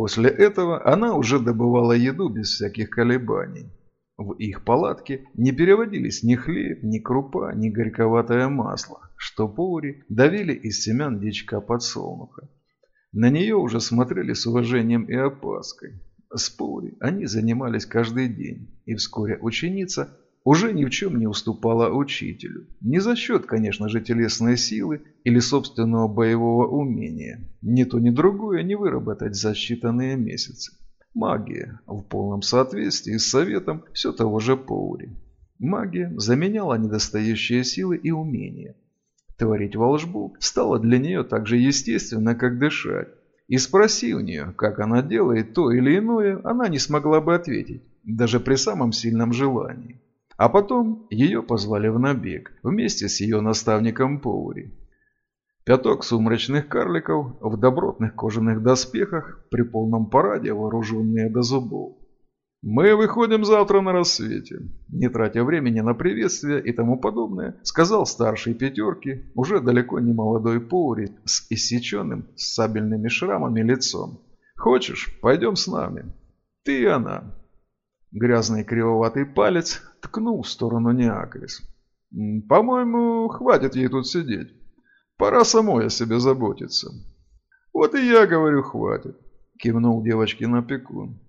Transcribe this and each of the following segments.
После этого она уже добывала еду без всяких колебаний. В их палатке не переводились ни хлеб, ни крупа, ни горьковатое масло, что повари давили из семян дичка подсолнуха. На нее уже смотрели с уважением и опаской. С они занимались каждый день, и вскоре ученица уже ни в чем не уступала учителю. Не за счет, конечно же, телесной силы или собственного боевого умения. Ни то, ни другое не выработать за считанные месяцы. Магия в полном соответствии с советом все того же Поури. Магия заменяла недостающие силы и умения. Творить волшбу стало для нее так же естественно, как дышать. И спроси у нее, как она делает то или иное, она не смогла бы ответить, даже при самом сильном желании. А потом ее позвали в набег, вместе с ее наставником Поури. Пяток сумрачных карликов в добротных кожаных доспехах при полном параде, вооруженные до зубов. «Мы выходим завтра на рассвете», не тратя времени на приветствие и тому подобное, сказал старший пятерки, уже далеко не молодой Поури с иссеченным сабельными шрамами лицом. «Хочешь, пойдем с нами? Ты и она». Грязный кривоватый палец ткнул в сторону Неакрис. «По-моему, хватит ей тут сидеть». Пора самой о себе заботиться. Вот и я говорю, хватит, кивнул девочкин опекун.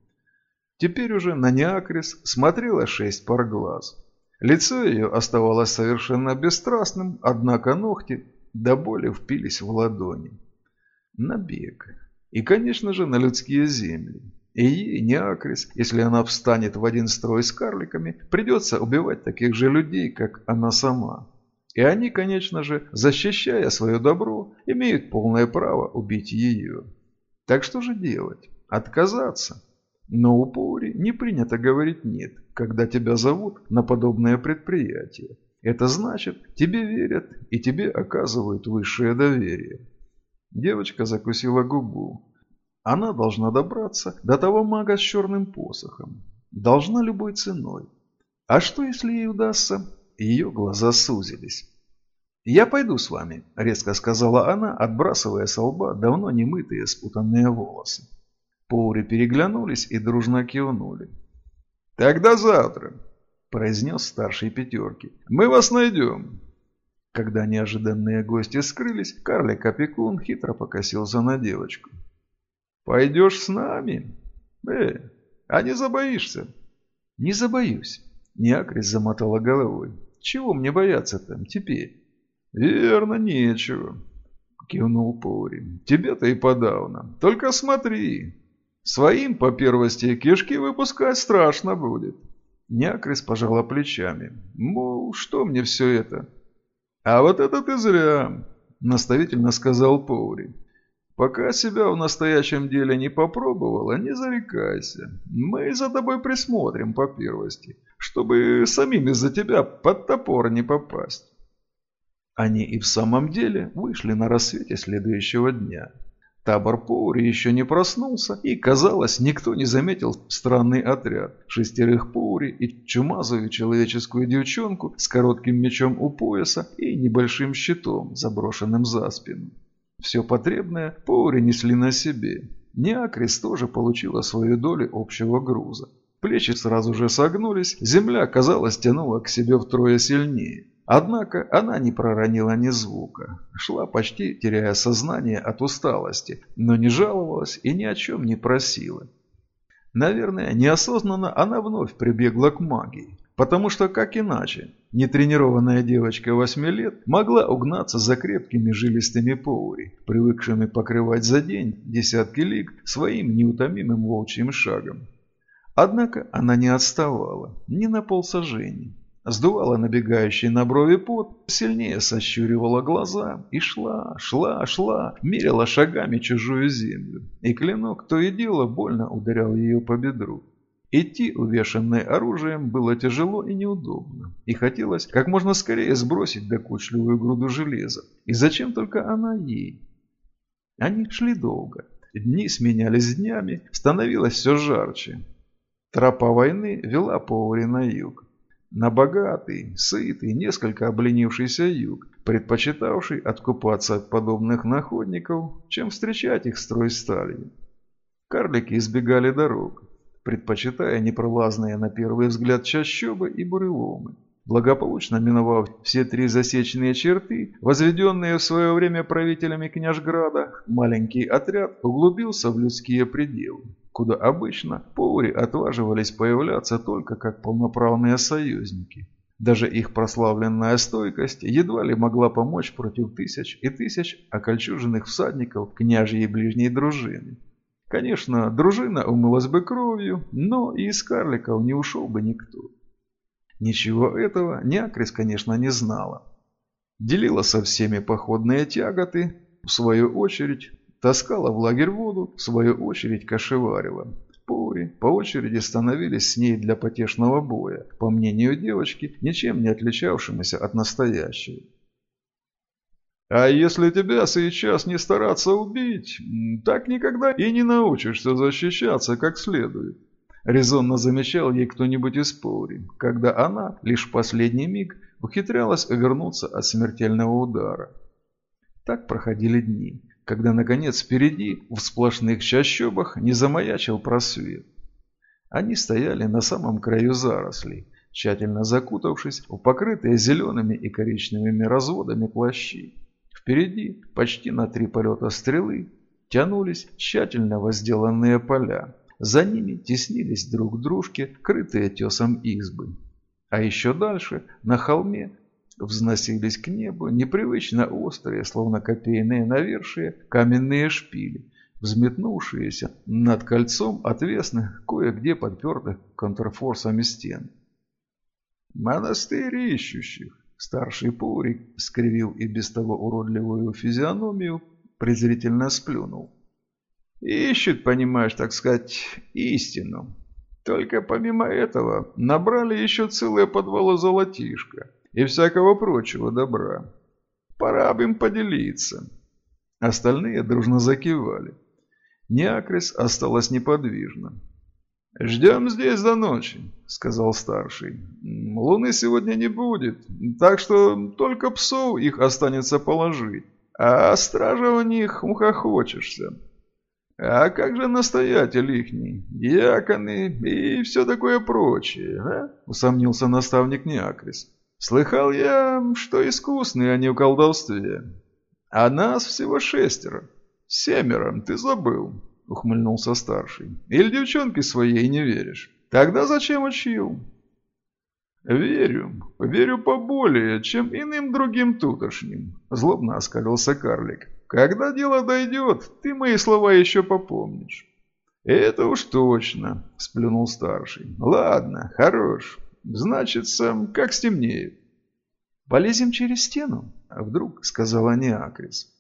Теперь уже на Неакрис смотрело шесть пар глаз. Лицо ее оставалось совершенно бесстрастным, однако ногти до боли впились в ладони. Набег. И, конечно же, на людские земли. И ей, Неакрис, если она встанет в один строй с карликами, придется убивать таких же людей, как она сама. И они, конечно же, защищая свое добро, имеют полное право убить ее. Так что же делать? Отказаться? Но у Паури не принято говорить «нет», когда тебя зовут на подобное предприятие. Это значит, тебе верят и тебе оказывают высшее доверие. Девочка закусила губу. Она должна добраться до того мага с черным посохом. Должна любой ценой. А что, если ей удастся ее глаза сузились. «Я пойду с вами», – резко сказала она, отбрасывая со лба давно немытые спутанные волосы. Поури переглянулись и дружно кивнули. «Тогда завтра», – произнес старший пятерки. «Мы вас найдем». Когда неожиданные гости скрылись, карлик-опекун хитро покосился на девочку. «Пойдешь с нами? Э, а не забоишься?» «Не забоюсь», – Неакрис замотала головой. Чего мне бояться там теперь? Верно, нечего, кивнул Пори. Тебе-то и подавно. Только смотри. Своим по первости кишки выпускать страшно будет. Някрис пожала плечами. Мол, что мне все это? А вот это ты зря, наставительно сказал Поури. Пока себя в настоящем деле не попробовала, не зарекайся. Мы за тобой присмотрим по первости чтобы самим из-за тебя под топор не попасть. Они и в самом деле вышли на рассвете следующего дня. Табор Поури еще не проснулся, и, казалось, никто не заметил странный отряд. Шестерых Поури и чумазую человеческую девчонку с коротким мечом у пояса и небольшим щитом, заброшенным за спину. Все потребное Поури несли на себе. Неакрис тоже получила свою долю общего груза. Плечи сразу же согнулись, земля, казалось, тянула к себе втрое сильнее. Однако она не проронила ни звука, шла почти теряя сознание от усталости, но не жаловалась и ни о чем не просила. Наверное, неосознанно она вновь прибегла к магии, потому что, как иначе, нетренированная девочка восьми лет могла угнаться за крепкими жилистыми поури, привыкшими покрывать за день десятки лиг своим неутомимым волчьим шагом. Однако она не отставала, ни на полсажений. Сдувала набегающий на брови пот, сильнее сощуривала глаза и шла, шла, шла, мерила шагами чужую землю. И клинок то и дело больно ударял ее по бедру. Идти, увешанной оружием, было тяжело и неудобно. И хотелось как можно скорее сбросить докучливую груду железа. И зачем только она ей? Они шли долго. Дни сменялись днями, становилось все жарче. Тропа войны вела Поури на юг. На богатый, сытый, несколько обленившийся юг, предпочитавший откупаться от подобных находников, чем встречать их строй сталью. Карлики избегали дорог, предпочитая непролазные на первый взгляд чащобы и буреломы. Благополучно миновав все три засечные черты, возведенные в свое время правителями княжграда, маленький отряд углубился в людские пределы, куда обычно повари отваживались появляться только как полноправные союзники. Даже их прославленная стойкость едва ли могла помочь против тысяч и тысяч окольчуженных всадников княжьей ближней дружины. Конечно, дружина умылась бы кровью, но и из карликов не ушел бы никто. Ничего этого Неакрис, конечно, не знала. Делила со всеми походные тяготы, в свою очередь таскала в лагерь воду, в свою очередь кошеварила. Пори по очереди становились с ней для потешного боя, по мнению девочки, ничем не отличавшимися от настоящего. А если тебя сейчас не стараться убить, так никогда и не научишься защищаться как следует. Резонно замечал ей кто-нибудь из Паури, когда она лишь в последний миг ухитрялась увернуться от смертельного удара. Так проходили дни, когда, наконец, впереди, в сплошных чащобах, не замаячил просвет. Они стояли на самом краю зарослей, тщательно закутавшись в покрытые зелеными и коричневыми разводами плащи. Впереди, почти на три полета стрелы, тянулись тщательно возделанные поля, за ними теснились друг к дружке крытые тесом избы. А еще дальше, на холме, взносились к небу непривычно острые, словно копейные навершие, каменные шпили, взметнувшиеся над кольцом отвесных, кое-где подпертых контрфорсами стен. «Монастырь ищущих!» Старший Пурик скривил и без того уродливую физиономию, презрительно сплюнул. Ищут, понимаешь, так сказать, истину. Только помимо этого набрали еще целые подвалы золотишка и всякого прочего добра. Пора бы им поделиться. Остальные дружно закивали. Неакрис осталась неподвижна. «Ждем здесь до ночи», — сказал старший. «Луны сегодня не будет, так что только псов их останется положить, а стража у них ухохочешься». А как же настоятель ихний, яконы и все такое прочее, а? Усомнился наставник Неакрис. Слыхал я, что искусные они в колдовстве. А нас всего шестеро. Семеро, ты забыл, ухмыльнулся старший. Или девчонке своей не веришь? Тогда зачем учил? «Верю, верю поболее, чем иным другим тутошним», – злобно оскалился карлик. Когда дело дойдет, ты мои слова еще попомнишь. Это уж точно, сплюнул старший. Ладно, хорош. Значит, сам как стемнеет. Полезем через стену, вдруг сказала Неакрис.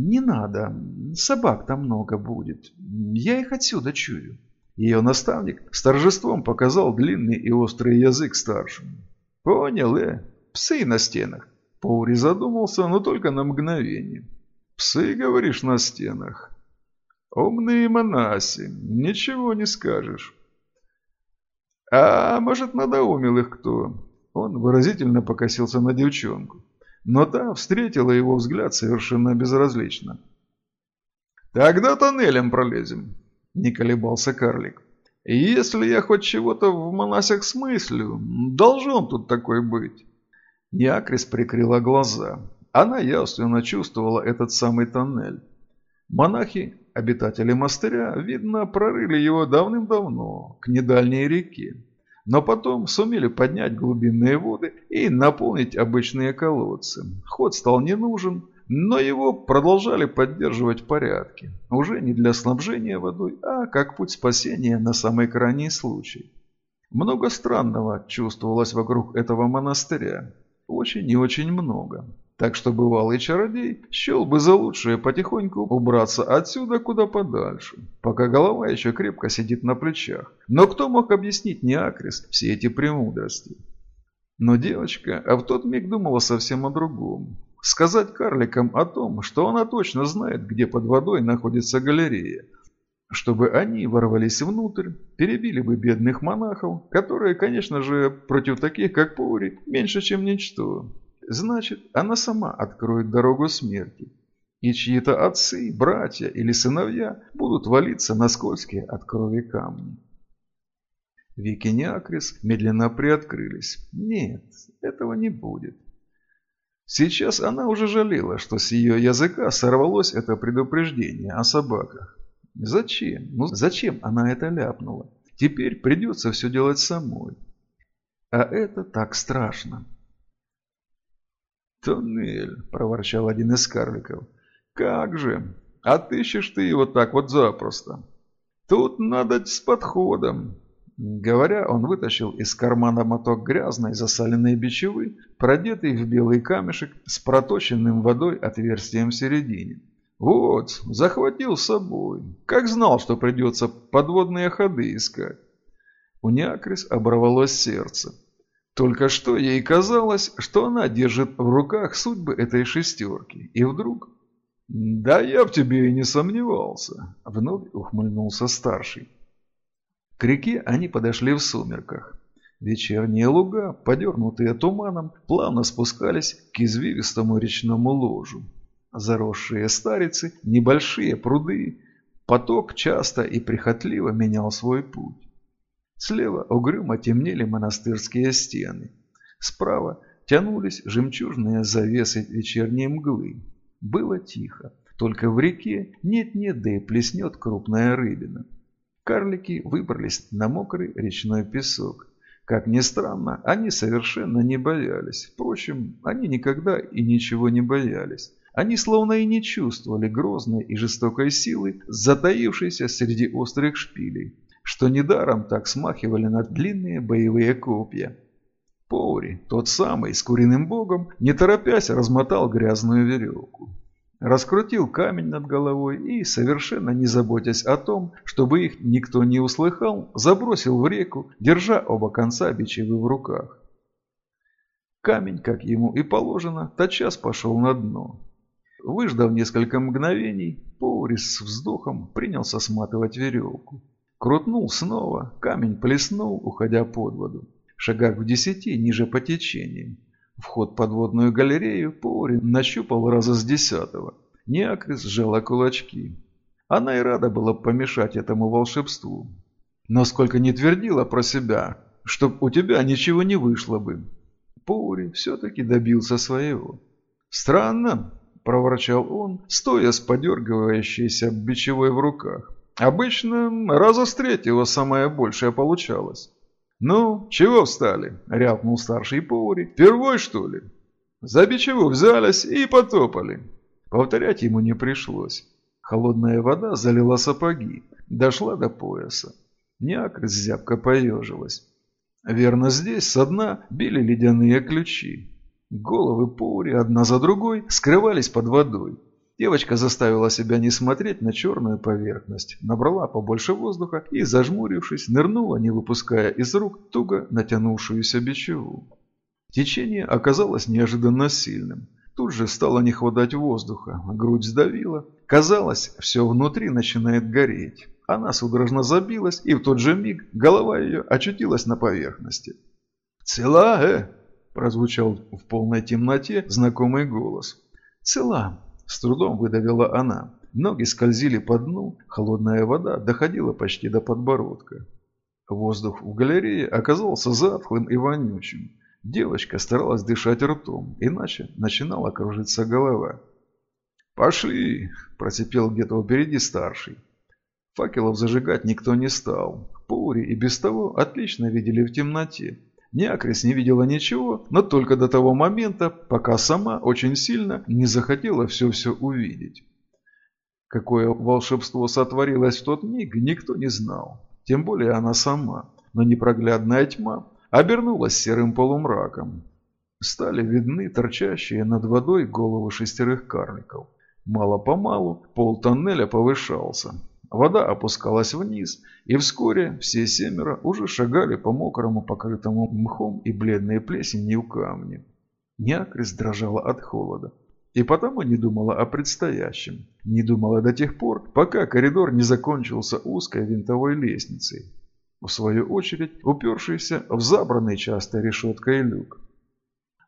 Не надо, собак там много будет. Я их отсюда чую. Ее наставник с торжеством показал длинный и острый язык старшему. Понял, э? Псы на стенах. Паури задумался, но только на мгновение. Псы, говоришь, на стенах? Умные монаси, ничего не скажешь. А может, надоумил их кто? Он выразительно покосился на девчонку. Но та встретила его взгляд совершенно безразлично. «Тогда тоннелем пролезем», – не колебался карлик. «Если я хоть чего-то в монасях смыслю, должен тут такой быть». Неакрис прикрыла глаза. Она явственно чувствовала этот самый тоннель. Монахи, обитатели монастыря, видно, прорыли его давным-давно, к недальней реке. Но потом сумели поднять глубинные воды и наполнить обычные колодцы. Ход стал не нужен, но его продолжали поддерживать в порядке. Уже не для снабжения водой, а как путь спасения на самый крайний случай. Много странного чувствовалось вокруг этого монастыря. Очень и очень много. Так что бывалый чародей счел бы за лучшее потихоньку убраться отсюда куда подальше, пока голова еще крепко сидит на плечах. Но кто мог объяснить Неакрис все эти премудрости? Но девочка а в тот миг думала совсем о другом. Сказать карликам о том, что она точно знает, где под водой находится галерея, чтобы они ворвались внутрь, перебили бы бедных монахов, которые, конечно же, против таких, как Паури, меньше, чем ничто. Значит, она сама откроет дорогу смерти. и чьи-то отцы, братья или сыновья будут валиться на скользкие от крови камни. Вики Неакрис медленно приоткрылись. Нет, этого не будет. Сейчас она уже жалела, что с ее языка сорвалось это предупреждение о собаках. Зачем? Ну зачем она это ляпнула? Теперь придется все делать самой. А это так страшно. «Тоннель», – проворчал один из карликов. «Как же! Отыщешь ты его так вот запросто. Тут надо с подходом. Говоря, он вытащил из кармана моток грязной засаленной бичевы, продетый в белый камешек с проточенным водой отверстием в середине. «Вот, захватил с собой. Как знал, что придется подводные ходы искать». У Неакрис оборвалось сердце. Только что ей казалось, что она держит в руках судьбы этой шестерки. И вдруг... «Да я в тебе и не сомневался», — вновь ухмыльнулся старший. К реке они подошли в сумерках. Вечерние луга, подернутые туманом, плавно спускались к извивистому речному ложу. Заросшие старицы, небольшие пруды, поток часто и прихотливо менял свой путь. Слева угрюмо темнели монастырские стены. Справа тянулись жемчужные завесы вечерней мглы. Было тихо, только в реке нет-нет, да и плеснет крупная рыбина. Карлики выбрались на мокрый речной песок. Как ни странно, они совершенно не боялись. Впрочем, они никогда и ничего не боялись. Они словно и не чувствовали грозной и жестокой силы, затаившейся среди острых шпилей, что недаром так смахивали на длинные боевые копья. Поури, тот самый, с куриным богом, не торопясь размотал грязную веревку раскрутил камень над головой и, совершенно не заботясь о том, чтобы их никто не услыхал, забросил в реку, держа оба конца бичевы в руках. Камень, как ему и положено, тотчас пошел на дно. Выждав несколько мгновений, Поурис с вздохом принялся сматывать веревку. Крутнул снова, камень плеснул, уходя под воду. Шагах в десяти ниже по течению. Вход в подводную галерею Пори нащупал раза с десятого. Неакрис сжала кулачки. Она и рада была помешать этому волшебству. Но сколько не твердила про себя, чтоб у тебя ничего не вышло бы. Пори все-таки добился своего. «Странно», – проворчал он, стоя с подергивающейся бичевой в руках. «Обычно раза с третьего самое большее получалось». «Ну, чего встали?» – рявкнул старший повари. «Впервой, что ли?» За бичеву взялись и потопали. Повторять ему не пришлось. Холодная вода залила сапоги, дошла до пояса. Някрь зябко поежилась. Верно, здесь со дна били ледяные ключи. Головы повари одна за другой скрывались под водой. Девочка заставила себя не смотреть на черную поверхность, набрала побольше воздуха и, зажмурившись, нырнула, не выпуская из рук туго натянувшуюся бичеву. Течение оказалось неожиданно сильным. Тут же стало не хватать воздуха, грудь сдавила. Казалось, все внутри начинает гореть. Она судорожно забилась, и в тот же миг голова ее очутилась на поверхности. «Цела, э?» – прозвучал в полной темноте знакомый голос. «Цела», с трудом выдавила она. Ноги скользили по дну, холодная вода доходила почти до подбородка. Воздух в галерее оказался затхлым и вонючим. Девочка старалась дышать ртом, иначе начинала кружиться голова. «Пошли!» – процепел где-то впереди старший. Факелов зажигать никто не стал. Паури и без того отлично видели в темноте. Неакрис не видела ничего, но только до того момента, пока сама очень сильно не захотела все-все увидеть. Какое волшебство сотворилось в тот миг, никто не знал. Тем более она сама. Но непроглядная тьма обернулась серым полумраком. Стали видны торчащие над водой головы шестерых карликов. Мало-помалу пол тоннеля повышался. Вода опускалась вниз, и вскоре все семеро уже шагали по мокрому, покрытому мхом и бледной плесенью камню. Неакрис дрожала от холода. И потому не думала о предстоящем. Не думала до тех пор, пока коридор не закончился узкой винтовой лестницей. В свою очередь, упершийся в забранный частой решеткой люк.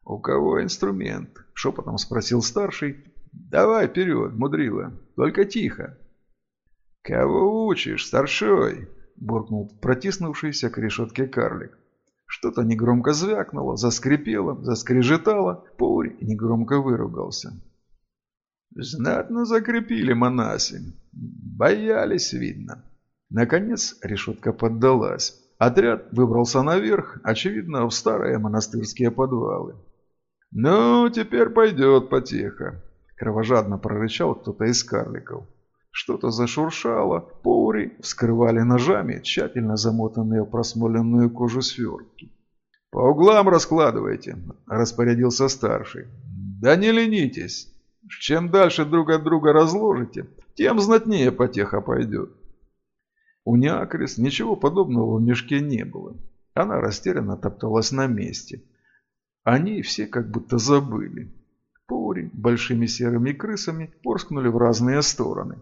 «У кого инструмент?» – шепотом спросил старший, «Давай вперед, мудрила, только тихо!» «Кого учишь, старшой?» – буркнул протиснувшийся к решетке карлик. Что-то негромко звякнуло, заскрипело, заскрежетало, Паури негромко выругался. Знатно закрепили монаси. Боялись, видно. Наконец решетка поддалась. Отряд выбрался наверх, очевидно, в старые монастырские подвалы. «Ну, теперь пойдет потеха», – кровожадно прорычал кто-то из карликов. Что-то зашуршало, паури вскрывали ножами тщательно замотанные в просмоленную кожу свертки. «По углам раскладывайте», – распорядился старший. «Да не ленитесь. Чем дальше друг от друга разложите, тем знатнее потеха пойдет». У Неакрис ничего подобного в мешке не было. Она растерянно топталась на месте. Они все как будто забыли. Паури большими серыми крысами порскнули в разные стороны.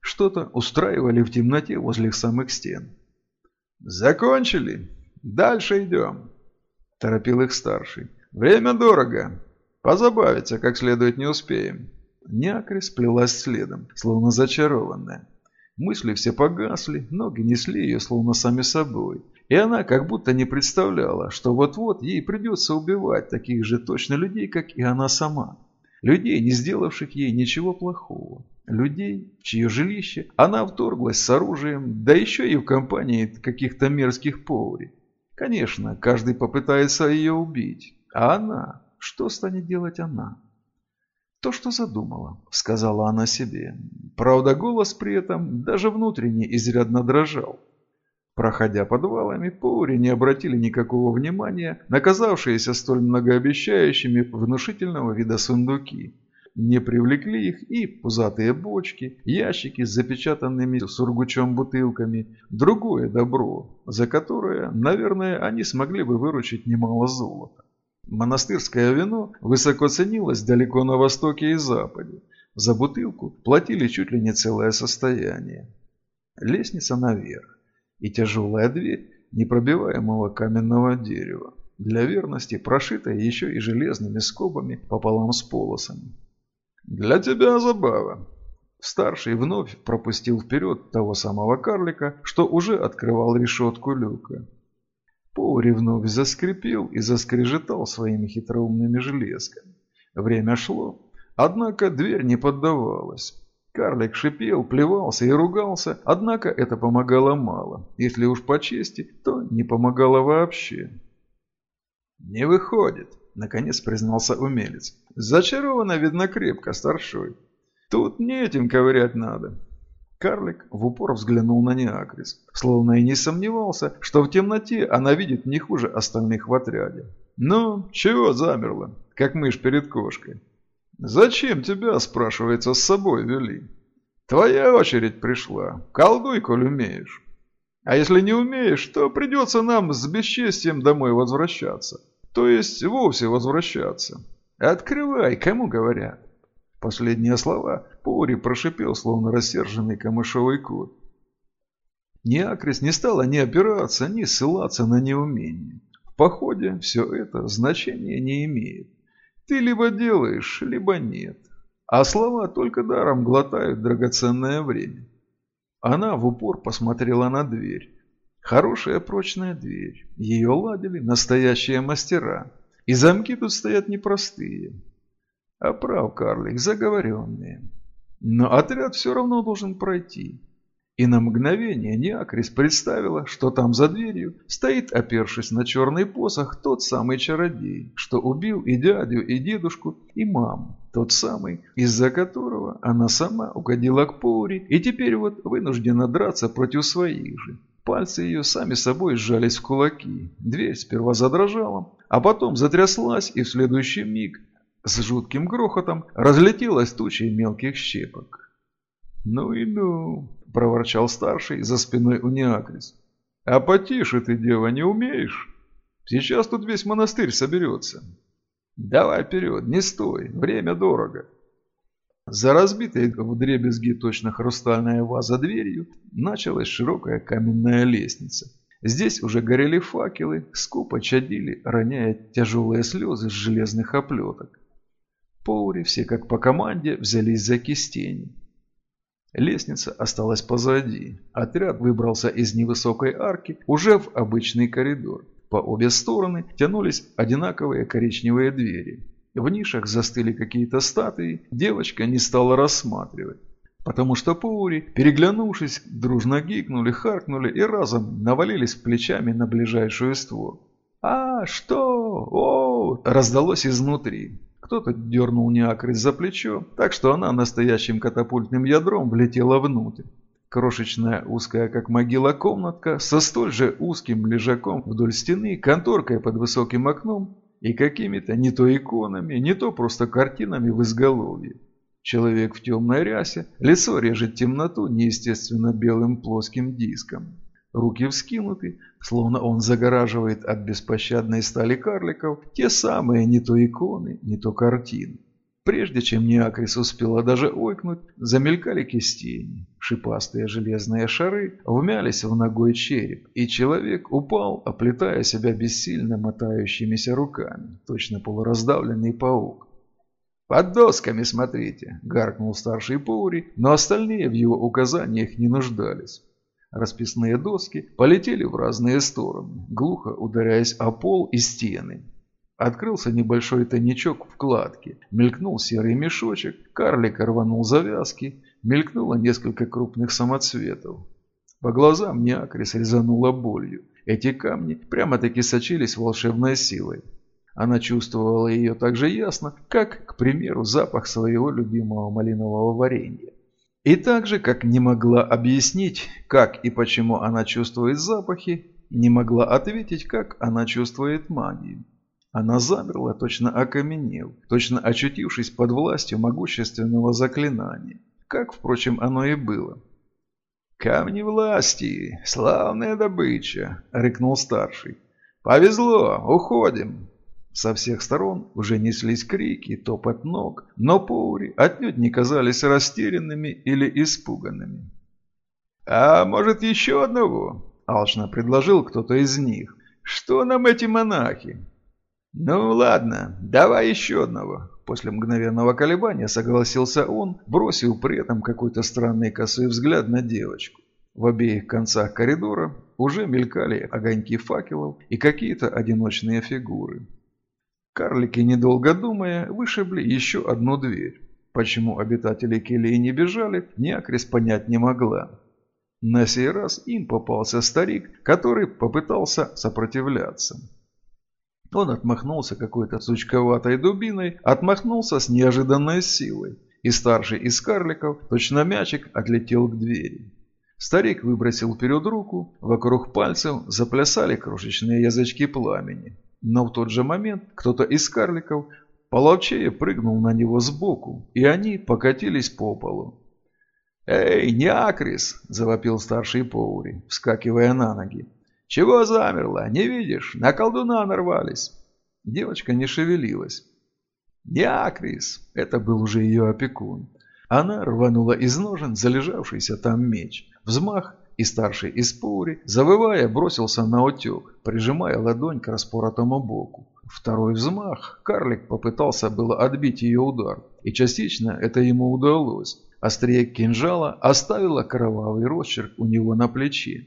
Что-то устраивали в темноте возле самых стен. «Закончили? Дальше идем!» – торопил их старший. «Время дорого. Позабавиться как следует не успеем». Някря сплелась следом, словно зачарованная. Мысли все погасли, ноги несли ее словно сами собой. И она как будто не представляла, что вот-вот ей придется убивать таких же точно людей, как и она сама. Людей, не сделавших ей ничего плохого. Людей, в чье жилище она вторглась с оружием, да еще и в компании каких-то мерзких поварей. Конечно, каждый попытается ее убить. А она? Что станет делать она? То, что задумала, сказала она себе. Правда, голос при этом даже внутренне изрядно дрожал. Проходя подвалами, Поури не обратили никакого внимания на казавшиеся столь многообещающими внушительного вида сундуки. Не привлекли их и пузатые бочки, ящики с запечатанными сургучом бутылками, другое добро, за которое, наверное, они смогли бы выручить немало золота. Монастырское вино высоко ценилось далеко на востоке и западе. За бутылку платили чуть ли не целое состояние. Лестница наверх и тяжелая дверь непробиваемого каменного дерева, для верности прошитая еще и железными скобами пополам с полосами. «Для тебя забава!» Старший вновь пропустил вперед того самого карлика, что уже открывал решетку люка. Повари вновь заскрипел и заскрежетал своими хитроумными железками. Время шло, однако дверь не поддавалась. Карлик шипел, плевался и ругался, однако это помогало мало. Если уж по чести, то не помогало вообще. «Не выходит», — наконец признался умелец. «Зачаровано, видно, крепко, старшой. Тут не этим ковырять надо». Карлик в упор взглянул на Неакрис, словно и не сомневался, что в темноте она видит не хуже остальных в отряде. «Ну, чего замерла, как мышь перед кошкой?» «Зачем тебя, спрашивается, с собой вели? Твоя очередь пришла. Колдуй, коль умеешь. А если не умеешь, то придется нам с бесчестием домой возвращаться. То есть вовсе возвращаться. Открывай, кому говорят». Последние слова Пори прошипел, словно рассерженный камышовый кот. Неакрис не стала ни опираться, ни ссылаться на неумение. В походе все это значения не имеет. Ты либо делаешь, либо нет. А слова только даром глотают драгоценное время. Она в упор посмотрела на дверь. Хорошая прочная дверь. Ее ладили настоящие мастера. И замки тут стоят непростые. А прав, карлик, заговоренные. Но отряд все равно должен пройти. И на мгновение Неакрис представила, что там за дверью стоит, опершись на черный посох, тот самый чародей, что убил и дядю, и дедушку, и маму. Тот самый, из-за которого она сама угодила к Поури и теперь вот вынуждена драться против своих же. Пальцы ее сами собой сжались в кулаки. Дверь сперва задрожала, а потом затряслась, и в следующий миг с жутким грохотом разлетелась тучей мелких щепок. «Ну и ну!» – проворчал старший за спиной у Неакрис. «А потише ты, дева, не умеешь? Сейчас тут весь монастырь соберется. Давай вперед, не стой, время дорого». За разбитой в дребезги точно хрустальная ваза дверью началась широкая каменная лестница. Здесь уже горели факелы, скупо чадили, роняя тяжелые слезы с железных оплеток. Поури все как по команде взялись за кистень. Лестница осталась позади. Отряд выбрался из невысокой арки уже в обычный коридор. По обе стороны тянулись одинаковые коричневые двери. В нишах застыли какие-то статуи, девочка не стала рассматривать. Потому что Паури, переглянувшись, дружно гикнули, харкнули и разом навалились плечами на ближайшую створ. «А, что? О!» – раздалось изнутри. Кто-то дернул Неакрис за плечо, так что она настоящим катапультным ядром влетела внутрь. Крошечная, узкая как могила комнатка, со столь же узким лежаком вдоль стены, конторкой под высоким окном и какими-то не то иконами, не то просто картинами в изголовье. Человек в темной рясе, лицо режет темноту неестественно белым плоским диском. Руки вскинуты, словно он загораживает от беспощадной стали карликов те самые не то иконы, не то картины. Прежде чем Неакрис успела даже ойкнуть, замелькали кистени. Шипастые железные шары вмялись в ногой череп, и человек упал, оплетая себя бессильно мотающимися руками, точно полураздавленный паук. «Под досками смотрите!» – гаркнул старший Паури, но остальные в его указаниях не нуждались. Расписные доски полетели в разные стороны, глухо ударяясь о пол и стены. Открылся небольшой тайничок в кладке, мелькнул серый мешочек, карлик рванул завязки, мелькнуло несколько крупных самоцветов. По глазам Неакрис резанула болью. Эти камни прямо-таки сочились волшебной силой. Она чувствовала ее так же ясно, как, к примеру, запах своего любимого малинового варенья. И так же, как не могла объяснить, как и почему она чувствует запахи, не могла ответить, как она чувствует магию. Она замерла, точно окаменев, точно очутившись под властью могущественного заклинания, как, впрочем, оно и было. «Камни власти! Славная добыча!» — рыкнул старший. «Повезло! Уходим!» Со всех сторон уже неслись крики, топот ног, но Паури отнюдь не казались растерянными или испуганными. «А может, еще одного?» – алчно предложил кто-то из них. «Что нам эти монахи?» «Ну ладно, давай еще одного». После мгновенного колебания согласился он, бросил при этом какой-то странный косой взгляд на девочку. В обеих концах коридора уже мелькали огоньки факелов и какие-то одиночные фигуры. Карлики, недолго думая, вышибли еще одну дверь. Почему обитатели келии не бежали, Неакрис понять не могла. На сей раз им попался старик, который попытался сопротивляться. Он отмахнулся какой-то сучковатой дубиной, отмахнулся с неожиданной силой, и старший из карликов, точно мячик, отлетел к двери. Старик выбросил вперед руку, вокруг пальцев заплясали крошечные язычки пламени. Но в тот же момент кто-то из карликов половчее прыгнул на него сбоку, и они покатились по полу. «Эй, не Акрис!» – завопил старший Поури, вскакивая на ноги. «Чего замерла? Не видишь? На колдуна нарвались!» Девочка не шевелилась. «Не Акрис!» – это был уже ее опекун. Она рванула из ножен залежавшийся там меч. Взмах, и старший из Паури, завывая, бросился на утек, прижимая ладонь к распоротому боку. Второй взмах, карлик попытался было отбить ее удар, и частично это ему удалось. Острие кинжала оставило кровавый росчерк у него на плече.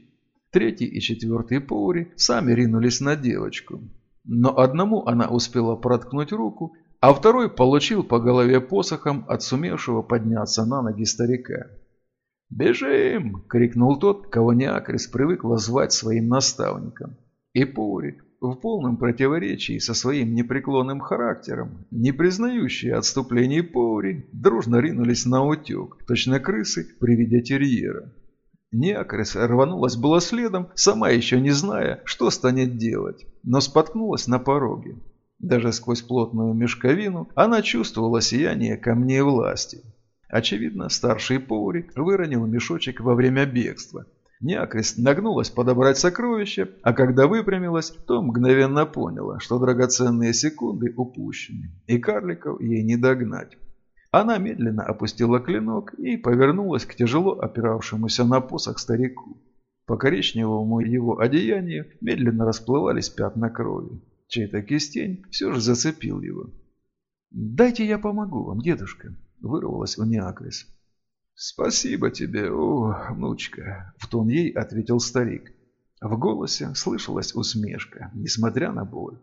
Третий и четвертый Паури сами ринулись на девочку. Но одному она успела проткнуть руку, а второй получил по голове посохом от сумевшего подняться на ноги старика. «Бежим!» – крикнул тот, кого Неакрис привык звать своим наставником. И Пури, в полном противоречии со своим непреклонным характером, не признающие отступлений Пури, дружно ринулись на утек, точно крысы при виде терьера. Неакрис рванулась было следом, сама еще не зная, что станет делать, но споткнулась на пороге. Даже сквозь плотную мешковину она чувствовала сияние камней власти. Очевидно, старший Поури выронил мешочек во время бегства. Неакрест нагнулась подобрать сокровище, а когда выпрямилась, то мгновенно поняла, что драгоценные секунды упущены, и карликов ей не догнать. Она медленно опустила клинок и повернулась к тяжело опиравшемуся на посох старику. По коричневому его одеянию медленно расплывались пятна крови. Чей-то кистень все же зацепил его. «Дайте я помогу вам, дедушка», — вырвалась у Неакрис. «Спасибо тебе, о, внучка», — в тон ей ответил старик. В голосе слышалась усмешка, несмотря на боль.